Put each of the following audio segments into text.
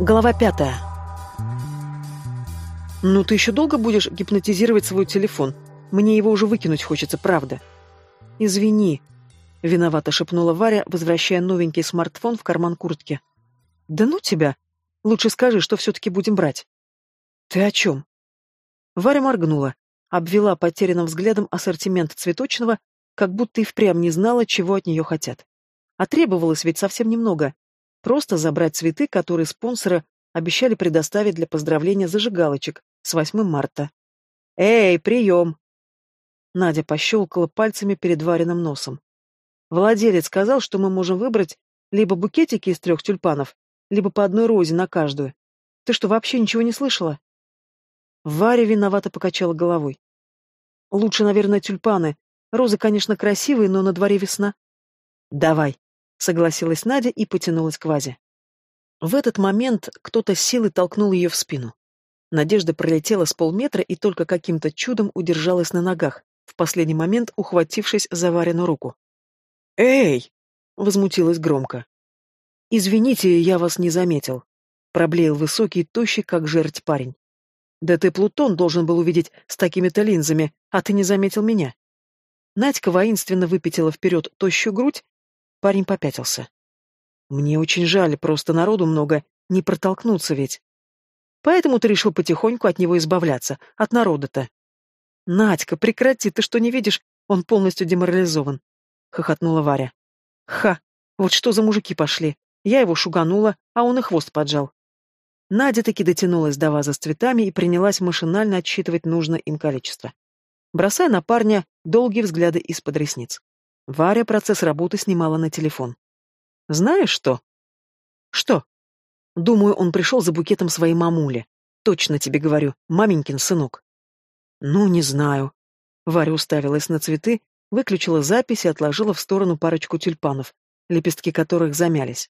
Глава пятая. «Ну ты еще долго будешь гипнотизировать свой телефон? Мне его уже выкинуть хочется, правда». «Извини», — виновато шепнула Варя, возвращая новенький смартфон в карман куртки. «Да ну тебя! Лучше скажи, что все-таки будем брать». «Ты о чем?» Варя моргнула, обвела потерянным взглядом ассортимент цветочного, как будто и впрямь не знала, чего от нее хотят. А требовалось ведь совсем немного. Просто забрать цветы, которые спонсоры обещали предоставить для поздравления зажигалочек с 8 марта. «Эй, прием!» Надя пощелкала пальцами перед вареным носом. Владелец сказал, что мы можем выбрать либо букетики из трех тюльпанов, либо по одной розе на каждую. Ты что, вообще ничего не слышала? Варя виновато покачала головой. Лучше, наверное, тюльпаны. Розы, конечно, красивые, но на дворе весна. Давай, согласилась Надя и потянулась к вазе. В этот момент кто-то силой толкнул ее в спину. Надежда пролетела с полметра и только каким-то чудом удержалась на ногах, в последний момент ухватившись за Варину руку. «Эй!» — возмутилась громко. «Извините, я вас не заметил», — проблеял высокий, тощий, как жерть парень. «Да ты Плутон должен был увидеть с такими-то линзами, а ты не заметил меня». Надька воинственно выпятила вперед тощую грудь, парень попятился. «Мне очень жаль, просто народу много, не протолкнуться ведь. Поэтому ты решил потихоньку от него избавляться, от народа-то». «Надька, прекрати, ты что не видишь? Он полностью деморализован», — хохотнула Варя. «Ха, вот что за мужики пошли. Я его шуганула, а он и хвост поджал. Надя таки дотянулась до вазы с цветами и принялась машинально отсчитывать нужное им количество. Бросая на парня долгие взгляды из-под ресниц. Варя процесс работы снимала на телефон. «Знаешь что?» «Что?» «Думаю, он пришел за букетом своей мамули. Точно тебе говорю, маменькин сынок». «Ну, не знаю». Варя уставилась на цветы, выключила запись и отложила в сторону парочку тюльпанов, лепестки которых замялись.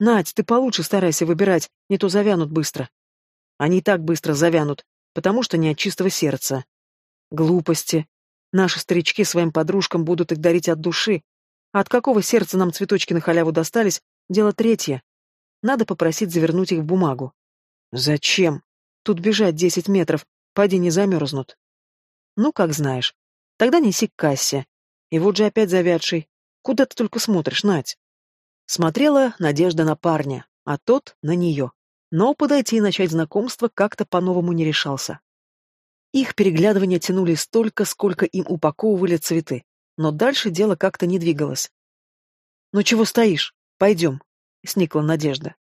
Надь, ты получше старайся выбирать, не то завянут быстро. Они так быстро завянут, потому что не от чистого сердца. Глупости. Наши старички своим подружкам будут их дарить от души. А от какого сердца нам цветочки на халяву достались, дело третье. Надо попросить завернуть их в бумагу. Зачем? Тут бежать десять метров, поди не замерзнут. Ну, как знаешь. Тогда неси к кассе. И вот же опять завядший. Куда ты только смотришь, Надь? Смотрела Надежда на парня, а тот на нее. Но подойти и начать знакомство как-то по-новому не решался. Их переглядывания тянули столько, сколько им упаковывали цветы, но дальше дело как-то не двигалось. «Ну чего стоишь? Пойдем», — сникла Надежда.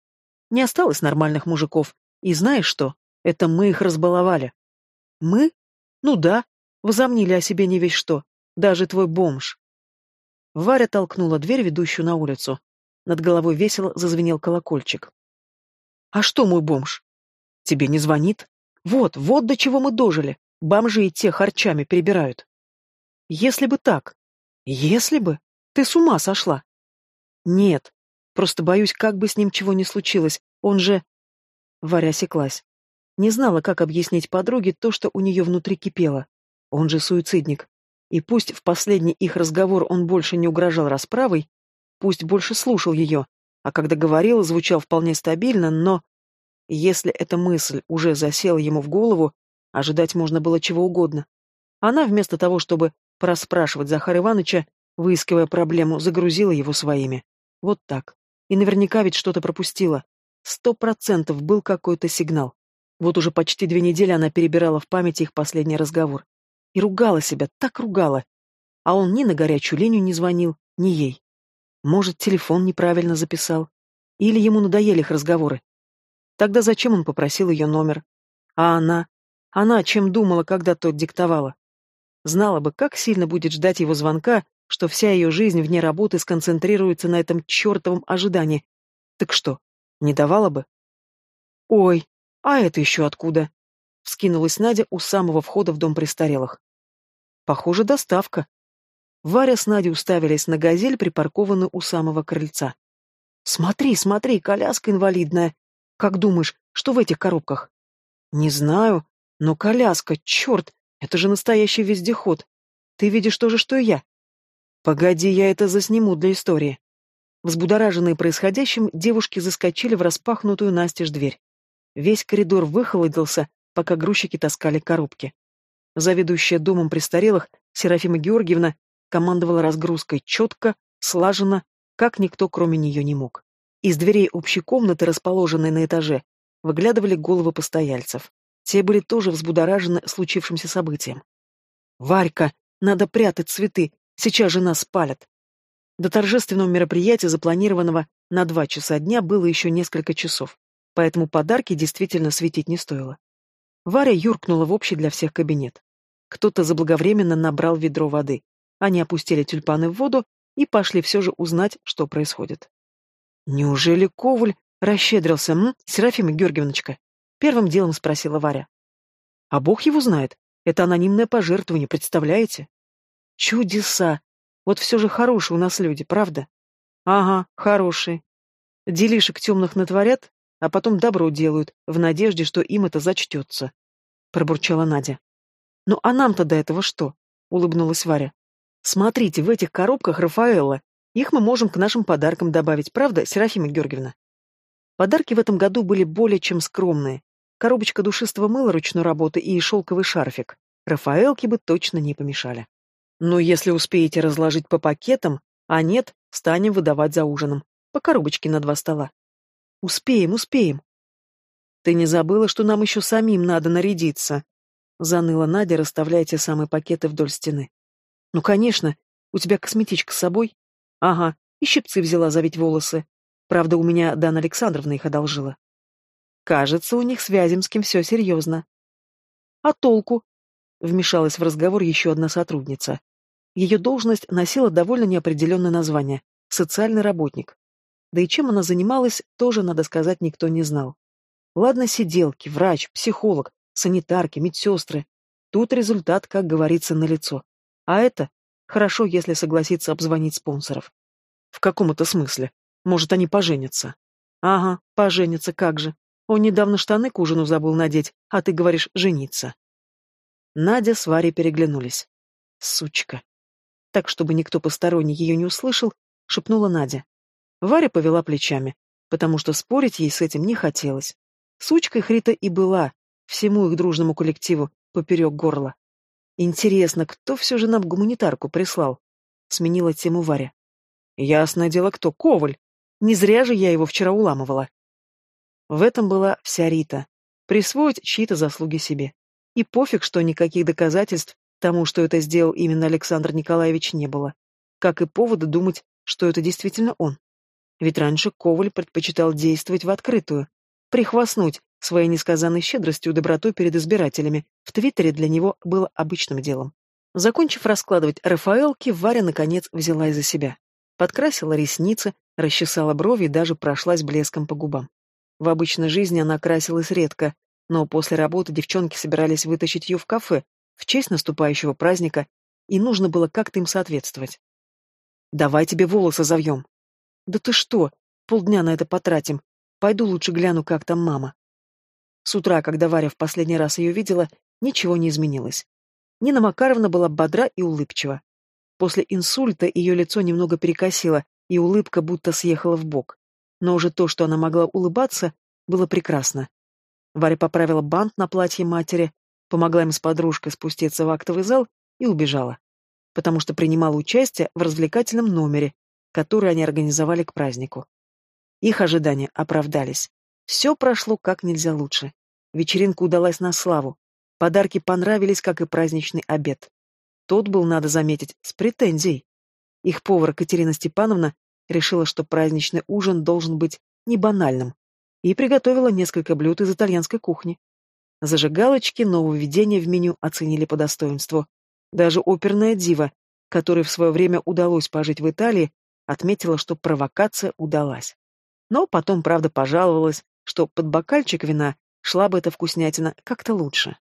«Не осталось нормальных мужиков, и знаешь что? Это мы их разбаловали». «Мы? Ну да, возомнили о себе не весь что, даже твой бомж». Варя толкнула дверь, ведущую на улицу. Над головой весело зазвенел колокольчик. «А что мой бомж? Тебе не звонит? Вот, вот до чего мы дожили. Бомжи и те харчами перебирают». «Если бы так. Если бы. Ты с ума сошла». «Нет. Просто боюсь, как бы с ним чего не случилось. Он же...» Варя осеклась. Не знала, как объяснить подруге то, что у нее внутри кипело. Он же суицидник. И пусть в последний их разговор он больше не угрожал расправой, Пусть больше слушал ее, а когда говорил, звучал вполне стабильно, но... Если эта мысль уже засела ему в голову, ожидать можно было чего угодно. Она, вместо того, чтобы проспрашивать Захара Ивановича, выискивая проблему, загрузила его своими. Вот так. И наверняка ведь что-то пропустила. Сто процентов был какой-то сигнал. Вот уже почти две недели она перебирала в памяти их последний разговор. И ругала себя, так ругала. А он ни на горячую линию не звонил, ни ей. Может, телефон неправильно записал? Или ему надоели их разговоры? Тогда зачем он попросил ее номер? А она? Она чем думала, когда тот диктовала? Знала бы, как сильно будет ждать его звонка, что вся ее жизнь вне работы сконцентрируется на этом чертовом ожидании. Так что, не давала бы? Ой, а это еще откуда? Вскинулась Надя у самого входа в дом престарелых. Похоже, доставка. Варя с Надей уставились на газель, припаркованную у самого крыльца. «Смотри, смотри, коляска инвалидная. Как думаешь, что в этих коробках?» «Не знаю, но коляска, черт, это же настоящий вездеход. Ты видишь то же, что и я?» «Погоди, я это засниму для истории». Взбудораженные происходящим, девушки заскочили в распахнутую настежь дверь. Весь коридор выхолодился, пока грузчики таскали коробки. Заведующая домом престарелых, Серафима Георгиевна, командовала разгрузкой четко, слаженно, как никто кроме нее не мог. Из дверей общей комнаты, расположенной на этаже, выглядывали головы постояльцев. Те были тоже взбудоражены случившимся событием. «Варька, надо прятать цветы, сейчас же нас спалят!» До торжественного мероприятия, запланированного на два часа дня, было еще несколько часов, поэтому подарки действительно светить не стоило. Варя юркнула в общий для всех кабинет. Кто-то заблаговременно набрал ведро воды. Они опустили тюльпаны в воду и пошли все же узнать, что происходит. «Неужели Коваль расщедрился, м, Серафима Георгиевночка?» Первым делом спросила Варя. «А бог его знает. Это анонимное пожертвование, представляете?» «Чудеса! Вот все же хорошие у нас люди, правда?» «Ага, хорошие. Делишек темных натворят, а потом добро делают, в надежде, что им это зачтется», — пробурчала Надя. «Ну а нам-то до этого что?» — улыбнулась Варя. «Смотрите, в этих коробках Рафаэлла. Их мы можем к нашим подаркам добавить, правда, Серафима Георгиевна?» Подарки в этом году были более чем скромные. Коробочка душистого мыла ручной работы и шелковый шарфик. Рафаэлке бы точно не помешали. Но если успеете разложить по пакетам, а нет, станем выдавать за ужином. По коробочке на два стола. Успеем, успеем. Ты не забыла, что нам еще самим надо нарядиться? Заныла Надя, расставляя те самые пакеты вдоль стены. Ну, конечно. У тебя косметичка с собой? Ага. И щипцы взяла завить волосы. Правда, у меня Дана Александровна их одолжила. Кажется, у них с Вяземским все серьезно. А толку? Вмешалась в разговор еще одна сотрудница. Ее должность носила довольно неопределенное название — социальный работник. Да и чем она занималась, тоже, надо сказать, никто не знал. Ладно, сиделки, врач, психолог, санитарки, медсестры. Тут результат, как говорится, налицо. А это хорошо, если согласиться обзвонить спонсоров. В каком-то смысле. Может, они поженятся. Ага, поженятся, как же. Он недавно штаны к ужину забыл надеть, а ты говоришь жениться. Надя с Варей переглянулись. Сучка. Так, чтобы никто посторонний ее не услышал, шепнула Надя. Варя повела плечами, потому что спорить ей с этим не хотелось. Сучкой Хрита и была, всему их дружному коллективу, поперек горла. Интересно, кто все же нам гуманитарку прислал? Сменила тему Варя. Ясное дело, кто? Коваль. Не зря же я его вчера уламывала. В этом была вся Рита. Присвоить чьи-то заслуги себе. И пофиг, что никаких доказательств тому, что это сделал именно Александр Николаевич, не было. Как и повода думать, что это действительно он. Ведь раньше Коваль предпочитал действовать в открытую, прихвастнуть своей несказанной щедростью и добротой перед избирателями. В Твиттере для него было обычным делом. Закончив раскладывать Рафаэлки, Варя, наконец, взяла из-за себя. Подкрасила ресницы, расчесала брови и даже прошлась блеском по губам. В обычной жизни она красилась редко, но после работы девчонки собирались вытащить ее в кафе в честь наступающего праздника, и нужно было как-то им соответствовать. «Давай тебе волосы завьем», «Да ты что? Полдня на это потратим. Пойду лучше гляну, как там мама». С утра, когда Варя в последний раз ее видела, ничего не изменилось. Нина Макаровна была бодра и улыбчива. После инсульта ее лицо немного перекосило, и улыбка будто съехала в бок. Но уже то, что она могла улыбаться, было прекрасно. Варя поправила бант на платье матери, помогла им с подружкой спуститься в актовый зал и убежала. Потому что принимала участие в развлекательном номере, который они организовали к празднику. Их ожидания оправдались. Все прошло как нельзя лучше. Вечеринка удалась на славу. Подарки понравились, как и праздничный обед. Тот был, надо заметить, с претензией. Их повар Катерина Степановна решила, что праздничный ужин должен быть не банальным, и приготовила несколько блюд из итальянской кухни. Зажигалочки нововведения в меню оценили по достоинству. Даже оперная дива, которой в свое время удалось пожить в Италии, Отметила, что провокация удалась. Но потом, правда, пожаловалась, что под бокальчик вина шла бы эта вкуснятина как-то лучше.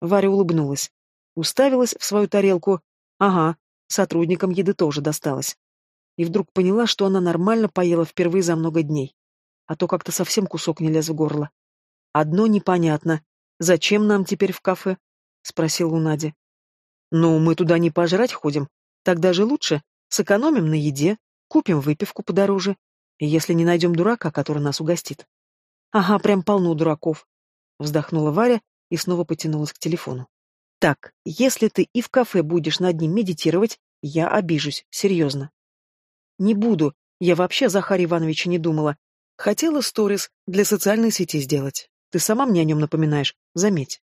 Варя улыбнулась. Уставилась в свою тарелку. Ага, сотрудникам еды тоже досталось. И вдруг поняла, что она нормально поела впервые за много дней. А то как-то совсем кусок не лез в горло. Одно непонятно. Зачем нам теперь в кафе? Спросил у Нади. Ну, мы туда не пожрать ходим. Так даже лучше. Сэкономим на еде, Купим выпивку подороже, если не найдем дурака, который нас угостит. Ага, прям полно дураков. Вздохнула Варя и снова потянулась к телефону. Так, если ты и в кафе будешь над ним медитировать, я обижусь, серьезно. Не буду, я вообще Захаре Ивановиче не думала. Хотела сторис для социальной сети сделать. Ты сама мне о нем напоминаешь, заметь.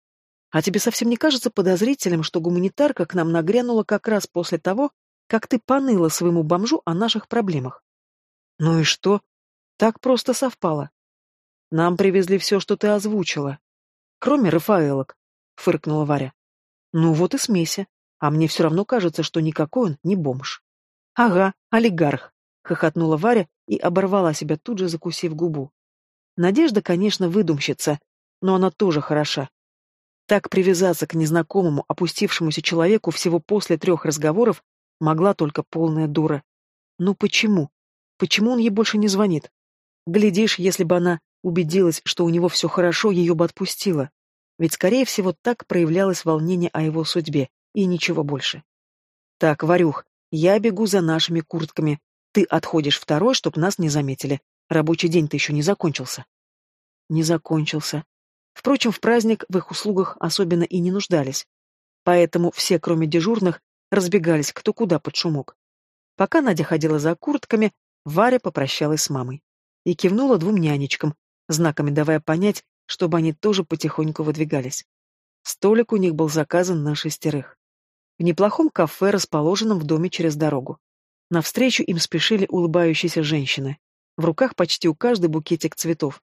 А тебе совсем не кажется подозрительным, что гуманитарка к нам нагрянула как раз после того, как ты поныла своему бомжу о наших проблемах? Ну и что? Так просто совпало. Нам привезли все, что ты озвучила. Кроме Рафаэлок, фыркнула Варя. Ну вот и смеся. А мне все равно кажется, что никакой он не бомж. Ага, олигарх, хохотнула Варя и оборвала себя тут же, закусив губу. Надежда, конечно, выдумщица, но она тоже хороша. Так привязаться к незнакомому, опустившемуся человеку всего после трех разговоров могла только полная дура. Ну почему? Почему он ей больше не звонит? Глядишь, если бы она убедилась, что у него все хорошо, ее бы отпустила. Ведь, скорее всего, так проявлялось волнение о его судьбе, и ничего больше. Так, Варюх, я бегу за нашими куртками. Ты отходишь второй, чтоб нас не заметили. Рабочий день-то еще не закончился. Не закончился. Впрочем, в праздник в их услугах особенно и не нуждались. Поэтому все, кроме дежурных, разбегались кто куда под шумок. Пока Надя ходила за куртками, Варя попрощалась с мамой и кивнула двум нянечкам, знаками давая понять, чтобы они тоже потихоньку выдвигались. Столик у них был заказан на шестерых. В неплохом кафе, расположенном в доме через дорогу. Навстречу им спешили улыбающиеся женщины. В руках почти у каждой букетик цветов.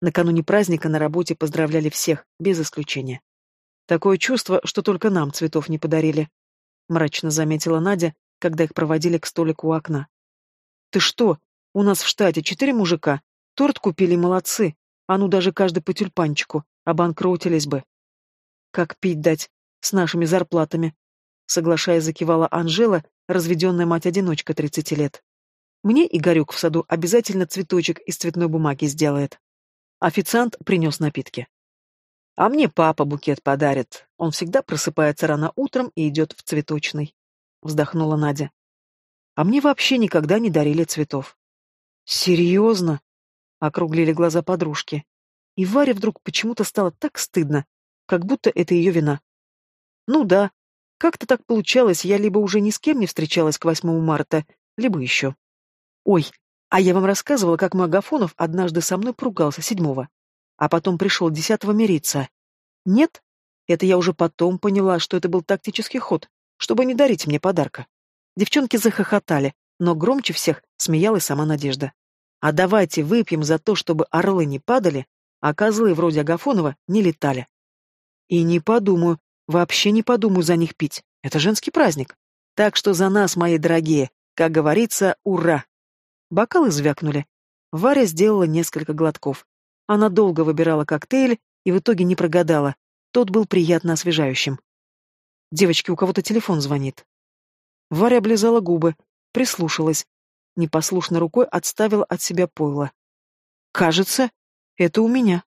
Накануне праздника на работе поздравляли всех, без исключения. Такое чувство, что только нам цветов не подарили. Мрачно заметила Надя, когда их проводили к столику у окна. Ты что? У нас в штате четыре мужика. Торт купили, молодцы. А ну даже каждый по тюльпанчику. Обанкротились бы. Как пить дать? С нашими зарплатами. Соглашаясь, закивала Анжела, разведенная мать-одиночка тридцати лет. Мне Игорек в саду обязательно цветочек из цветной бумаги сделает. Официант принес напитки. А мне папа букет подарит. Он всегда просыпается рано утром и идет в цветочный. Вздохнула Надя. А мне вообще никогда не дарили цветов. Серьезно? Округлили глаза подружки. И Варе вдруг почему-то стало так стыдно, как будто это ее вина. Ну да, как-то так получалось, я либо уже ни с кем не встречалась к 8 марта, либо еще. Ой, а я вам рассказывала, как мой Агафонов однажды со мной поругался седьмого, а потом пришел десятого мириться. Нет? Это я уже потом поняла, что это был тактический ход, чтобы не дарить мне подарка. Девчонки захохотали, но громче всех смеялась сама Надежда. А давайте выпьем за то, чтобы орлы не падали, а козлы вроде Агафонова не летали. И не подумаю, вообще не подумаю за них пить. Это женский праздник. Так что за нас, мои дорогие, как говорится, ура! Бокалы звякнули. Варя сделала несколько глотков. Она долго выбирала коктейль и в итоге не прогадала. Тот был приятно освежающим. Девочки, у кого-то телефон звонит. Варя облизала губы, прислушалась. Непослушной рукой отставила от себя пойло. «Кажется, это у меня».